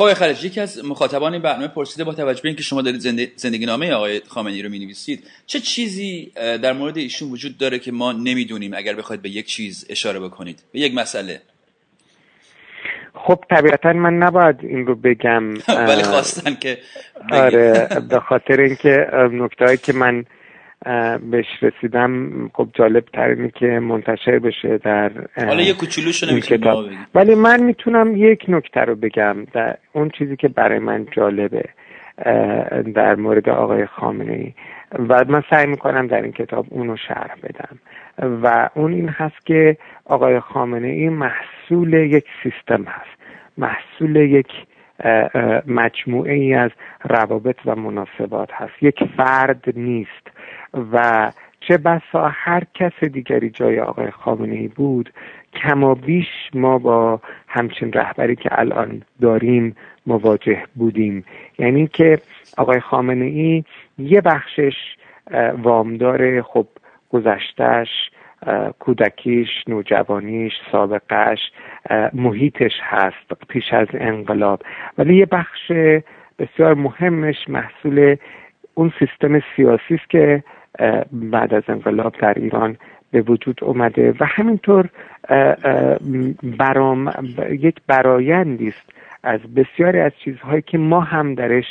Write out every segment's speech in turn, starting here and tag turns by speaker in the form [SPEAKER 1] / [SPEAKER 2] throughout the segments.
[SPEAKER 1] خب خلج یکی از مخاطبان این برنامه پرسیده با توجه به اینکه شما دارید زندگی نامه آقای خامنه‌ای رو می‌نویسید چه چیزی در مورد ایشون وجود داره که ما نمی‌دونیم؟ اگر بخواید به یک چیز اشاره بکنید به یک مسئله.
[SPEAKER 2] خب طبیعتا من نباید این رو بگم
[SPEAKER 1] ولی خواستن که
[SPEAKER 2] آره به خاطر اینکه نکته که من بهش رسیدم. خب جالب تر که منتشر بشه در
[SPEAKER 1] حالا یه کوچولوشو
[SPEAKER 2] کتاب. ولی من می‌تونم یک نکته رو بگم. در اون چیزی که برای من جالبه در مورد آقای خامنه ای و من سعی می‌کنم در این کتاب اونو شرح بدم. و اون این هست که آقای خامنه ای محصول یک سیستم هست. محصول یک مجموعه ای از روابط و مناسبات هست. یک فرد نیست. و چه بسا هر کس دیگری جای آقای خامنه ای بود کما بیش ما با همچین رهبری که الان داریم مواجه بودیم. یعنی که آقای خامنه ای یه بخشش وامدار خب گذشتش کودکیش نوجوانیش سابقش محیطش هست پیش از انقلاب. ولی یه بخش بسیار مهمش محصول اون سیستم سیاسی است که بعد از انقلاب در ایران به وجود اومده و همینطور برام یک برایندی است از بسیاری از چیزهایی که ما هم درش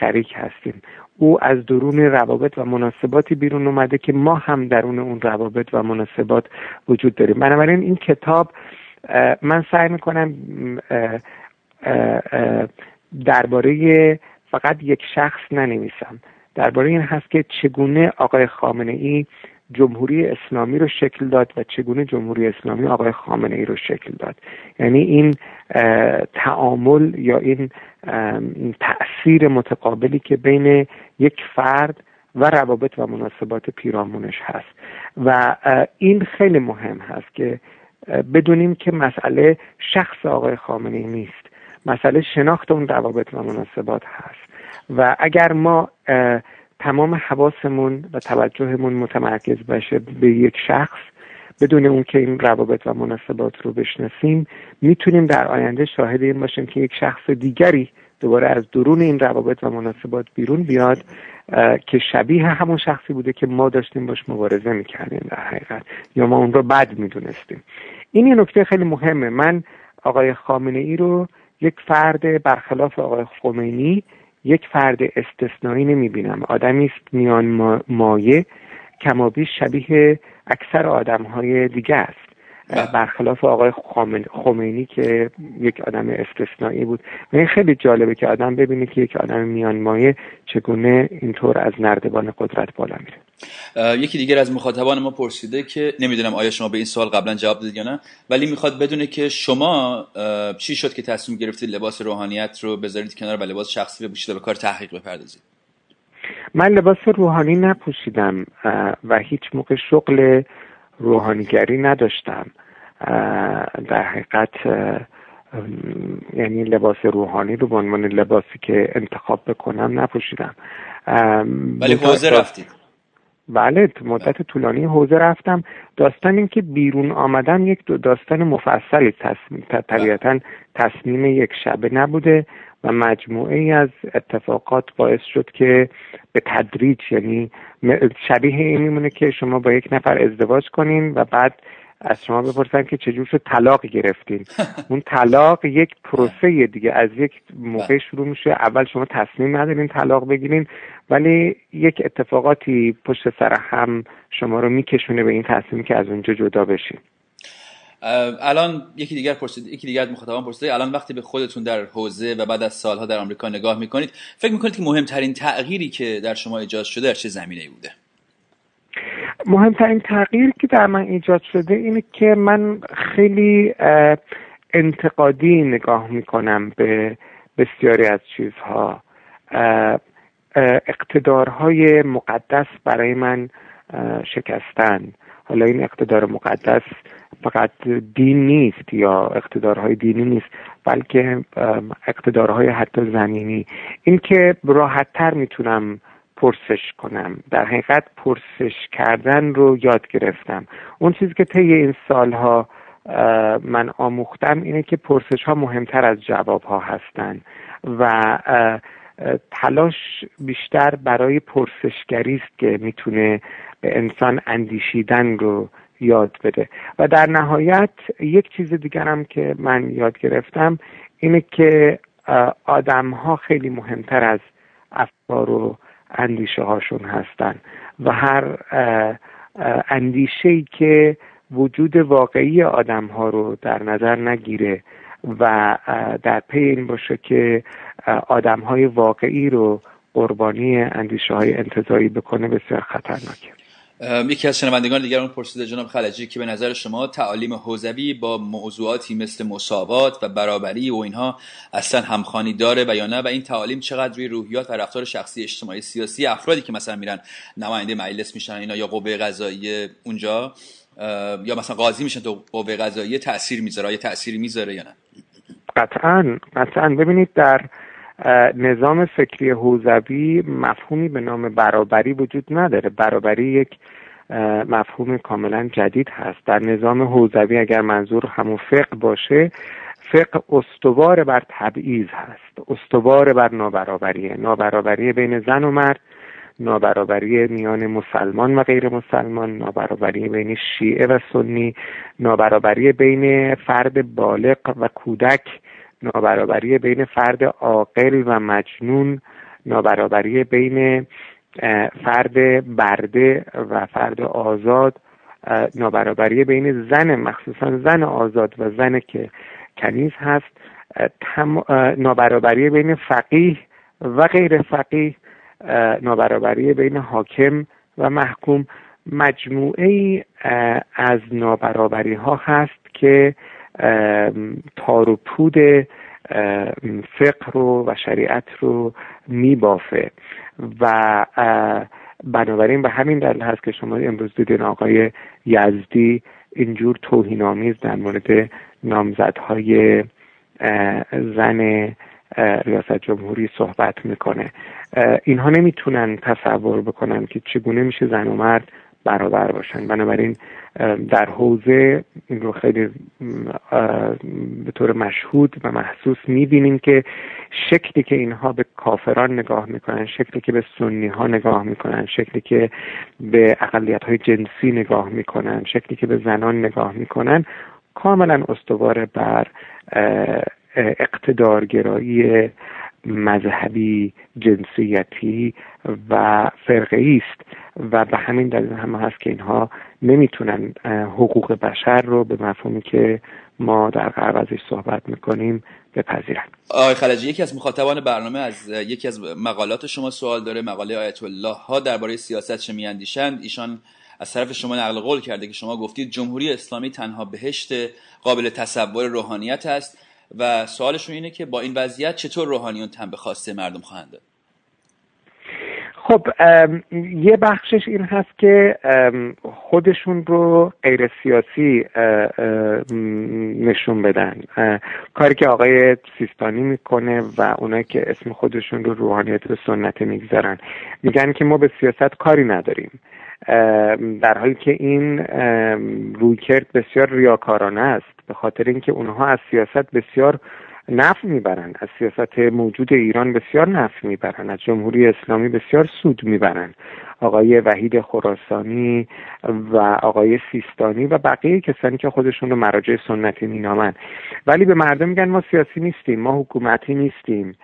[SPEAKER 2] شریک هستیم. او از درون روابط و مناسباتی بیرون اومده که ما هم درون اون روابط و مناسبات وجود داریم. بنابراین این کتاب من سعی می‌کنم درباره فقط یک شخص ننویسم. درباره این هست که چگونه آقای خامنه ای جمهوری اسلامی رو شکل داد و چگونه جمهوری اسلامی آقای خامنه ای رو شکل داد. یعنی این تعامل یا این تأثیر متقابلی که بین یک فرد و روابط و مناسبات پیرامونش هست. و این خیلی مهم هست که بدونیم که مسئله شخص آقای خامنه ای نیست. مسئله شناخت اون روابط و مناسبات هست. و اگر ما تمام حواسمون و توجهمون متمرکز باشه به یک شخص بدون اون که این روابط و مناسبات رو بشناسیم می‌تونیم در آینده شاهد این باشیم که یک شخص دیگری دوباره از درون این روابط و مناسبات بیرون بیاد که شبیه همون شخصی بوده که ما داشتیم باش مبارزه می‌کردیم در حقیقت یا ما اون رو بد می‌دونستیم. این یه نکته خیلی مهمه. من آقای خامنه ای رو یک فرد برخلاف آقای خمینی یک فرد استثنایی نمی‌بینم آدمی است میان مایه کمابیش شبیه اکثر آدم های دیگه است. برخلاف آقای خمینی که یک آدم استثنایی بود. و این خیلی جالبه که آدم ببینه که یک آدم میان مایه چگونه اینطور از نردبان قدرت بالا میره.
[SPEAKER 1] یکی دیگر از مخاطبان ما پرسیده که نمی‌دونم آیا شما به این سوال قبلا جواب دادید یا نه ولی می‌خواد بدونه که شما چی شد که تصمیم گرفتید لباس روحانیت رو بذارید کنار و لباس شخصی بپوشید و به کار تحقیق بپردازید؟
[SPEAKER 2] من لباس روحانی نپوشیدم و هیچ موقع شغل روحانیگری نداشتم. در حقیقت یعنی لباس روحانی رو به عنوان لباسی که انتخاب بکنم نپوشیدم.
[SPEAKER 1] ولی حوزه رفتید.
[SPEAKER 2] بله مدت طولانی حوزه رفتم. داستان این که بیرون آمدن یک داستان مفصلی تصمیم طبیعتا تصمیم یک شبه نبوده. و مجموعه ای از اتفاقات باعث شد که به تدریج یعنی شبیه این میمونه که شما با یک نفر ازدواج کنین و بعد از شما بپرسن که چجور شد طلاق گرفتین. اون طلاق یک پروسه دیگه از یک موقع شروع میشه. اول شما تصمیم ندارین طلاق بگیرین ولی یک اتفاقاتی پشت سر هم شما رو میکشونه به این تصمیم که از اونجا جدا بشین.
[SPEAKER 1] الان یکی دیگر پرسید یکی دیگر مخاطبان پرسید الان وقتی به خودتون در حوزه و بعد از سالها در آمریکا نگاه می‌کنید فکر می‌کنید که مهمترین تغییری که در شما ایجاد شده در چه زمینه بوده؟
[SPEAKER 2] مهمترین تغییر که در من ایجاد شده اینه که من خیلی انتقادی نگاه می‌کنم به بسیاری از چیزها. اقتدارهای مقدس برای من شکستن. حالا این اقتدار مقدس فقط دین نیست یا اقتدارهای دینی نیست بلکه اقتدارهای حتی زمینی. این که راحتتر می‌تونم پرسش کنم. در حقیقت پرسش کردن رو یاد گرفتم. اون چیزی که طی این سالها من آموختم اینه که پرسش ها مهمتر از جواب ها هستند و تلاش بیشتر برای پرسشگری است که می‌تونه به انسان اندیشیدن رو یاد بده. و در نهایت یک چیز دیگرم که من یاد گرفتم اینه که آدم ها خیلی مهمتر از افکار و اندیشه هاشون هستن و هر اندیشه که وجود واقعی آدم ها رو در نظر نگیره و در پی این باشه که آدم های واقعی رو قربانی اندیشه های انتظایی بکنه بسیار خطرناکه.
[SPEAKER 1] یکی از شنوندگان دیگران پرسیده جناب خلجی که به نظر شما تعالیم حوزوی با موضوعاتی مثل مساوات و برابری و اینها اصلا همخانی داره و یا نه؟ و این تعالیم چقدر روی روحیات و رفتار شخصی اجتماعی سیاسی افرادی که مثلا میرن نماینده مجلس میشن اینا یا قوه قضایی اونجا یا مثلا قاضی میشن تو قوه قضایی تاثیر می‌ذاره یا تأثیری می‌ذاره یا نه؟
[SPEAKER 2] قطعا قطعا. ببینید در نظام فکری حوزوی مفهومی به نام برابری وجود نداره. برابری یک مفهوم کاملا جدید هست. در نظام حوزوی اگر منظور همون فقه باشه فقه استوار بر تبعیض هست. استوار بر نابرابریه. نابرابری بین زن و مرد نابرابری میان مسلمان و غیر مسلمان نابرابری بین شیعه و سنی نابرابری بین فرد بالغ و کودک نابرابری بین فرد عاقل و مجنون نابرابری بین فرد برده و فرد آزاد نابرابری بین زن مخصوصا زن آزاد و زن که کنیز هست نابرابری بین فقیه و غیر فقیه نابرابری بین حاکم و محکوم. مجموعه ای از نابرابری ها هست که تار و پود فقه رو و شریعت رو میبافه. و بنابراین به همین دلیل هست که شما امروز دیدین آقای یزدی اینجور توهینآمیز در مورد نامزدهای زن ریاست جمهوری صحبت می‌کنه. اینها نمی‌تونن تصور بکنن که چگونه میشه زن و مرد برابر باشن. بنابراین در حوزه رو خیلی به طور مشهود و محسوس می‌بینیم که شکلی که اینها به کافران نگاه می‌کنن شکلی که به سنی ها نگاه می‌کنن شکلی که به اقلیت های جنسی نگاه می‌کنن شکلی که به زنان نگاه می‌کنن کاملا استوار بر اقتدارگرایی مذهبی جنسیتی و فرقه است و به همین دلیل هم هست که اینها نمی‌تونن حقوق بشر رو به مفهومی که ما در غرب ازش صحبت می‌کنیم بپذیرن.
[SPEAKER 1] آقای خلجی یکی از مخاطبان برنامه از یکی از مقالات شما سوال داره. مقاله آیت الله ها درباره سیاست چه میاندیشند. ایشان از طرف شما نقل قول کرده که شما گفتید جمهوری اسلامی تنها بهشت قابل تصور روحانیت است. و سوالشون اینه که با این وضعیت چطور روحانیون تن به خواسته مردم خواهند داد؟
[SPEAKER 2] خب یه بخشش این هست که خودشون رو غیر سیاسی نشون بدن. کاری که آقای سیستانی می‌کنه و اونایی که اسم خودشون رو روحانیت و سنت می‌گذارن. میگن که ما به سیاست کاری نداریم. در حالی که این رویکرد بسیار ریاکارانه است. به خاطر اینکه اونها از سیاست بسیار نفع می‌برن از سیاست موجود ایران بسیار نفع می‌برن از جمهوری اسلامی بسیار سود می‌برن آقای وحید خراسانی و آقای سیستانی و بقیه کسانی که خودشون رو مراجع سنتی مینامن ولی به مردم میگن ما سیاسی نیستیم ما حکومتی نیستیم.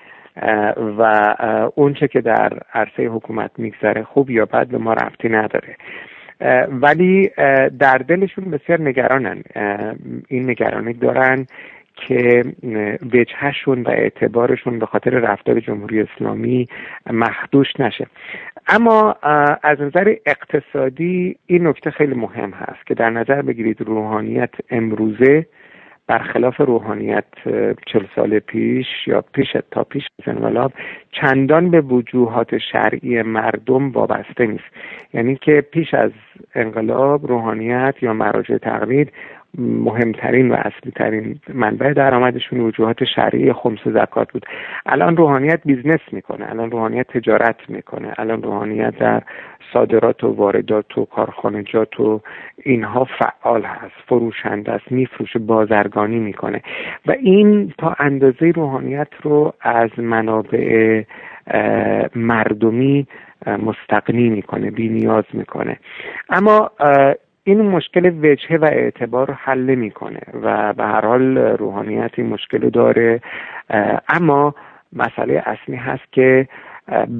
[SPEAKER 2] و اونچه که در عرصه حکومت میگذره خوب یا بد به ما رفتی نداره. ولی در دلشون بسیار نگرانن. این نگرانی دارن. که وجهشون و اعتبارشون به خاطر رفتار جمهوری اسلامی مخدوش نشه. اما از نظر اقتصادی این نکته خیلی مهم هست که در نظر بگیرید روحانیت امروزه برخلاف روحانیت چل سال پیش یا پیش تا پیش انقلاب چندان به وجوهات شرعی مردم وابسته نیست. یعنی که پیش از انقلاب روحانیت یا مراجع تقلید مهمترین و اصلی ترین منبع درآمدشون وجوهات شرعی خمس زکات بود. الان روحانیت business می‌کنه الان روحانیت تجارت می‌کنه الان روحانیت در صادرات و واردات و کارخانجات و اینها فعال هست فروشنده است میفروشه بازرگانی می‌کنه. و این تا اندازه روحانیت رو از منابع مردمی مستغنی می‌کنه بی نیاز می‌کنه. اما این مشکل وجهه و اعتبار رو حل می‌کنه و به هر حال روحانیت این مشکل داره. اما مسئله اصلی هست که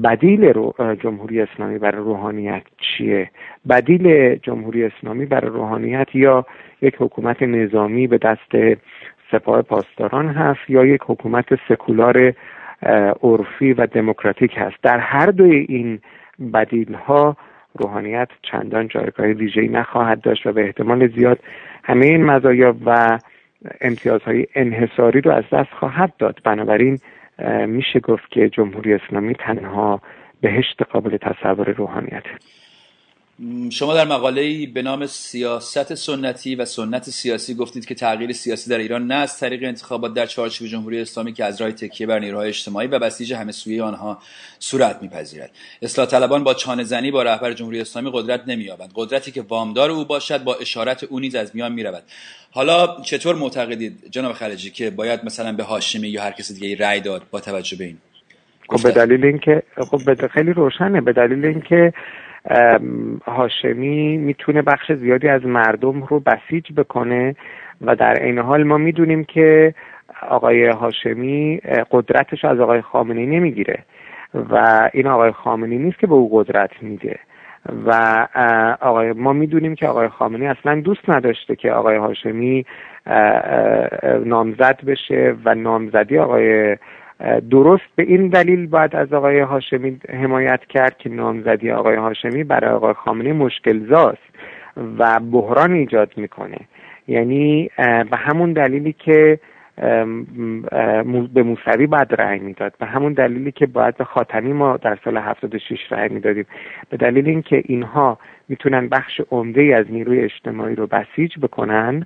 [SPEAKER 2] بدیل رو جمهوری اسلامی برای روحانیت چیه؟ بدیل جمهوری اسلامی برای روحانیت یا یک حکومت نظامی به دست سپاه پاسداران هست یا یک حکومت سکولار عرفی و دموکراتیک هست؟ در هر دوی این بدیل ها روحانیت چندان جایگاه ویژه‌ای نخواهد داشت و به احتمال زیاد همه این مزایا و امتیازهای انحصاری رو از دست خواهد داد. بنابراین میشه گفت که جمهوری اسلامی تنها بهشت قابل تصور روحانیت
[SPEAKER 1] شما در مقاله به نام سیاست سنتی و سنت سیاسی گفتید که تغییر سیاسی در ایران نه از طریق انتخابات در چارچوب جمهوری اسلامی که از راه تکیه بر نیروهای اجتماعی و بسیج همه سوی آنها صورت میپذیرد. اصلاح طلبان با چانه زنی با رهبر جمهوری اسلامی قدرت نمییابند قدرتی که وامدار او باشد با اشارت او نیز از میان می‌رود. حالا چطور معتقدید جناب خلجی که باید مثلا به هاشمی یا هر کسی دیگه رأی داد با توجه به این؟
[SPEAKER 2] خب به دلیل اینکه خب خیلی روشنه. به دلیل اینکه هاشمی می‌تونه بخش زیادی از مردم رو بسیج بکنه و در عین حال ما می‌دونیم که آقای هاشمی قدرتش از آقای خامنه‌ای نمی‌گیره و این آقای خامنه‌ای نیست که به او قدرت میده و آقای ما می‌دونیم که آقای خامنه‌ای اصلا دوست نداشته که آقای هاشمی نامزد بشه و نامزدی آقای درست به این دلیل باید از آقای هاشمی حمایت کرد که نامزدی آقای هاشمی برای آقای خامنه مشکل زاست و بحران ایجاد می‌کنه. یعنی به همون دلیلی که به موسوی باید رأی می‌داد. به همون دلیلی که باید به خاتمی ما در سال 76 رأی می‌دادیم. به دلیل اینکه اینها می‌تونن بخش عمده از نیروی اجتماعی رو بسیج بکنن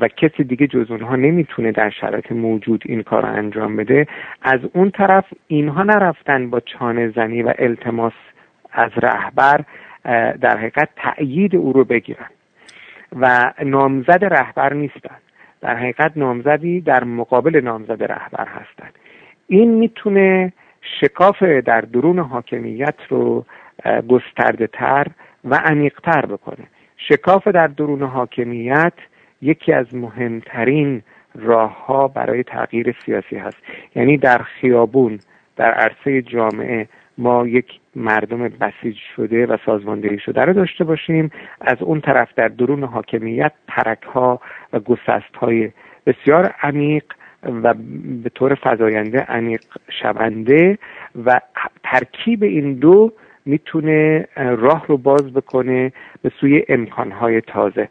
[SPEAKER 2] و کسی دیگه جز اونها نمی‌تونه در شرایط موجود این کار رو انجام بده. از اون طرف اینها نرفتن با چانه زنی و التماس از رهبر در حقیقت تأیید او رو بگیرن و نامزد رهبر نیستن. در حقیقت نامزدی در مقابل نامزد رهبر هستند این می‌تونه شکاف در درون حاکمیت رو گسترده تر و عمیقتر بکنه. شکاف در درون حاکمیت یکی از مهمترین راه ها برای تغییر سیاسی هست. یعنی در خیابون در عرصه جامعه ما یک مردم بسیج شده و سازماندهی شده رو داشته باشیم. از اون طرف در درون حاکمیت ترک ها و گسست های بسیار عمیق و به طور فضاینده عمیق شونده و ترکیب این دو می‌تونه راه رو باز بکنه به سوی امکانهای تازه.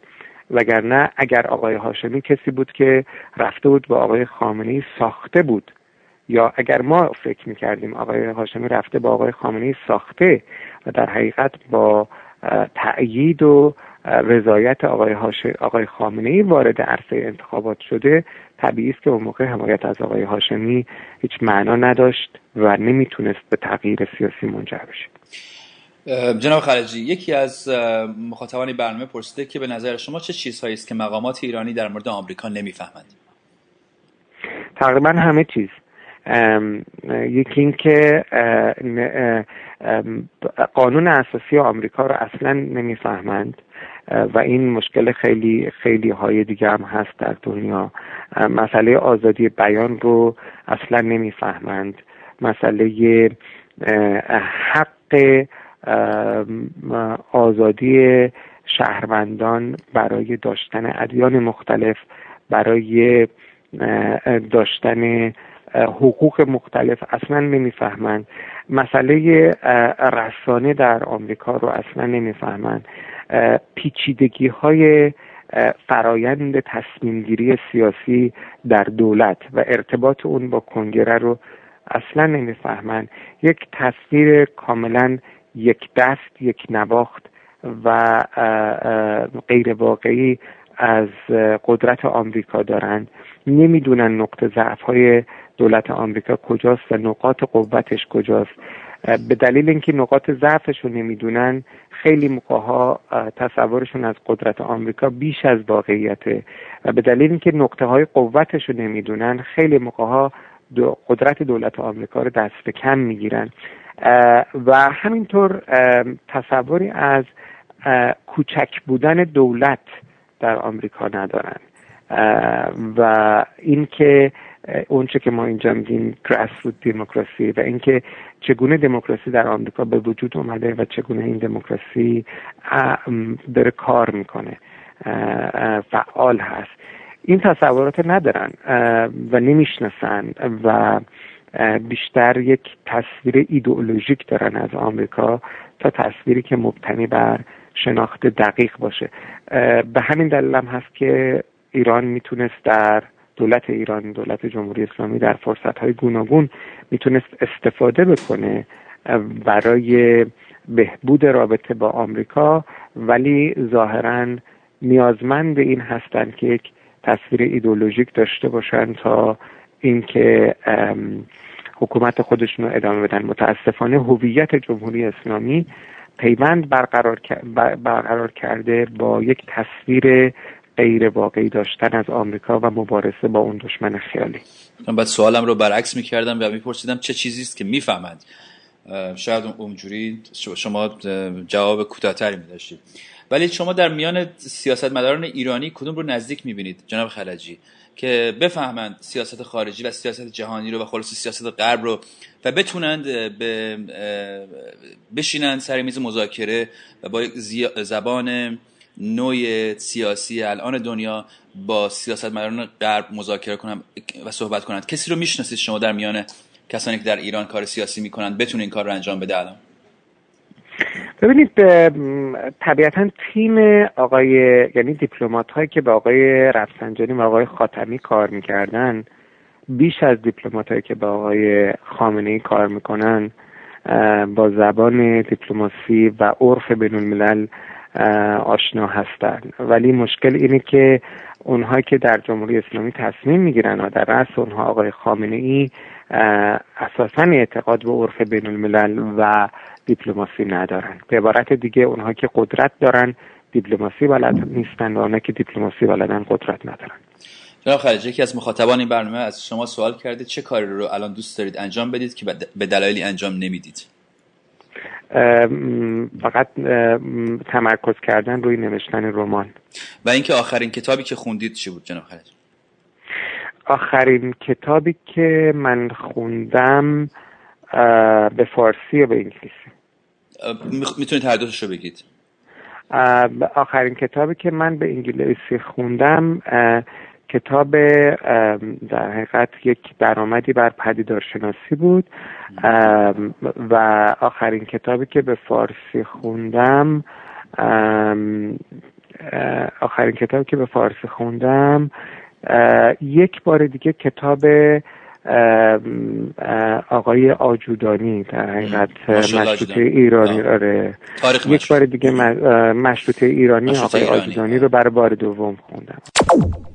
[SPEAKER 2] وگرنه اگر آقای هاشمی کسی بود که رفته بود با آقای خامنه‌ای ساخته بود یا اگر ما فکر می‌کردیم آقای هاشمی رفته با آقای خامنه‌ای ساخته و در حقیقت با تأیید و رضایت آقای, آقای خامنه ای وارد عرصه انتخابات شده طبیعی است که اون موقع حمایت از آقای هاشمی هیچ معنا نداشت و نمی‌تونست به تغییر سیاسی منجر بشه.
[SPEAKER 1] جناب خلجی یکی از مخاطبان برنامه پرسیده که به نظر شما چه چیزهایی است که مقامات ایرانی در مورد آمریکا نمی‌فهمند؟
[SPEAKER 2] تقریبا همه چیز. یکی اینکه قانون اساسی آمریکا رو اصلا نمی‌فهمند و این مشکل خیلی خیلی های دیگه هم هست در دنیا. مسئله آزادی بیان رو اصلا نمی‌فهمند. مسئله حق آزادی شهروندان برای داشتن ادیان مختلف برای داشتن حقوق مختلف اصلا نمی‌فهمند. مسئله رسانه در آمریکا رو اصلا نمی‌فهمند. پیچیدگی های فرایند تصمیمگیری سیاسی در دولت و ارتباط اون با کنگره رو اصلا نمی‌فهمند. یک تصویر کاملا یک دست یک نواخت و غیر واقعی از قدرت آمریکا دارند. نمی‌دونن نقطه ضعف های دولت آمریکا کجاست و نقاط قوتش کجاست. به دلیل اینکه نقاط ضعفش رو نمی‌دونن خیلی موقع ها تصورشون از قدرت آمریکا بیش از واقعیته. و به دلیل اینکه نقطه های قوتش رو نمی‌دونن خیلی موقع ها قدرت دولت آمریکا رو دست به کم می‌گیرن. و همینطور تصوری از کوچک بودن دولت در آمریکا ندارن. و اینکه اونچه که ما اینجا میگیم گراس دموکراسی و اینکه چگونه دموکراسی در آمریکا به وجود اومده و چگونه این دموکراسی داره کار می‌کنه فعال هست. این تصورات ندارن و نمی‌شناسن و بیشتر یک تصویر ایدئولوژیک دارن از آمریکا تا تصویری که مبتنی بر شناخت دقیق باشه. به همین دلیل هم هست که ایران می‌تونست در دولت ایران دولت جمهوری اسلامی در فرصت های گوناگون می‌تونست استفاده بکنه برای بهبود رابطه با آمریکا ولی ظاهرا نیازمند این هستند که یک تصویر ایدولوژیک داشته باشند تا اینکه حکومت خودشون رو ادامه بدن. متاسفانه هویت جمهوری اسلامی پیوند برقرار, برقرار کرده با یک تصویر غیر واقعی داشتن از آمریکا و مبارزه با اون دشمن خیالی.
[SPEAKER 1] من بعد سوالم رو برعکس می‌کردم و میپرسیدم چه چیزی است که می‌فهمند؟ شاید اونجوری شما جواب کوتاهتری میداشتید. ولی شما در میان سیاستمداران ایرانی کدوم رو نزدیک می‌بینید؟ جناب خلجی که بفهمند سیاست خارجی و سیاست جهانی رو و خلاص سیاست غرب رو و بتونند به بشینند سر میز مذاکره و با زبان نوع سیاسی الان دنیا با سیاستمداران غرب مذاکره کنند و صحبت کنند. کسی رو می‌شناسید شما در میان کسانی که در ایران کار سیاسی می‌کنند بتونه این کار رو انجام بده الان؟
[SPEAKER 2] ببینید طبیعتا تیم آقای یعنی دیپلمات هایی که به آقای رفسنجانی و آقای خاتمی کار می‌کردن بیش از دیپلمات هایی که به آقای خامنه ای کار می‌کنن با زبان دیپلماسی و عرف بین الملل آشنا هستند ولی مشکل اینه که اونهایی که در جمهوری اسلامی تصمیم می‌گیرن و در رأس اونها آقای خامنه ای اساسا اعتقاد به عرف بین الملل و دیپلماسی ندارن. به عبارت دیگه اونها که قدرت دارن دیپلماسی بلد نیستن و اونها که دیپلماسی بلدن قدرت ندارن.
[SPEAKER 1] جناب خلیج یکی از مخاطبان این برنامه از شما سوال کرده چه کاری رو الان دوست دارید انجام بدید که به دلایلی انجام نمی‌دید؟
[SPEAKER 2] فقط تمرکز کردن روی نوشتن رمان.
[SPEAKER 1] و اینکه آخرین کتابی که خوندید چی بود جناب خلیج
[SPEAKER 2] آخرین کتابی که من خوندم به فارسی یا به انگلیسی؟
[SPEAKER 1] می‌تونید هر دوتش رو بگید
[SPEAKER 2] آخرین کتابی که من به انگلیسی خوندم کتاب در حقیقت یک درآمدی بر پدیدارشناسی بود. و آخرین کتابی که به فارسی خوندم آخرین کتابی که به فارسی خوندم یک بار دیگه کتاب آقای آجودانی در حقیقت مشروطه ایرانی آره. یک بار دیگه مشروطه ایرانی آقای آجودانی رو برای بار دوم خوندم.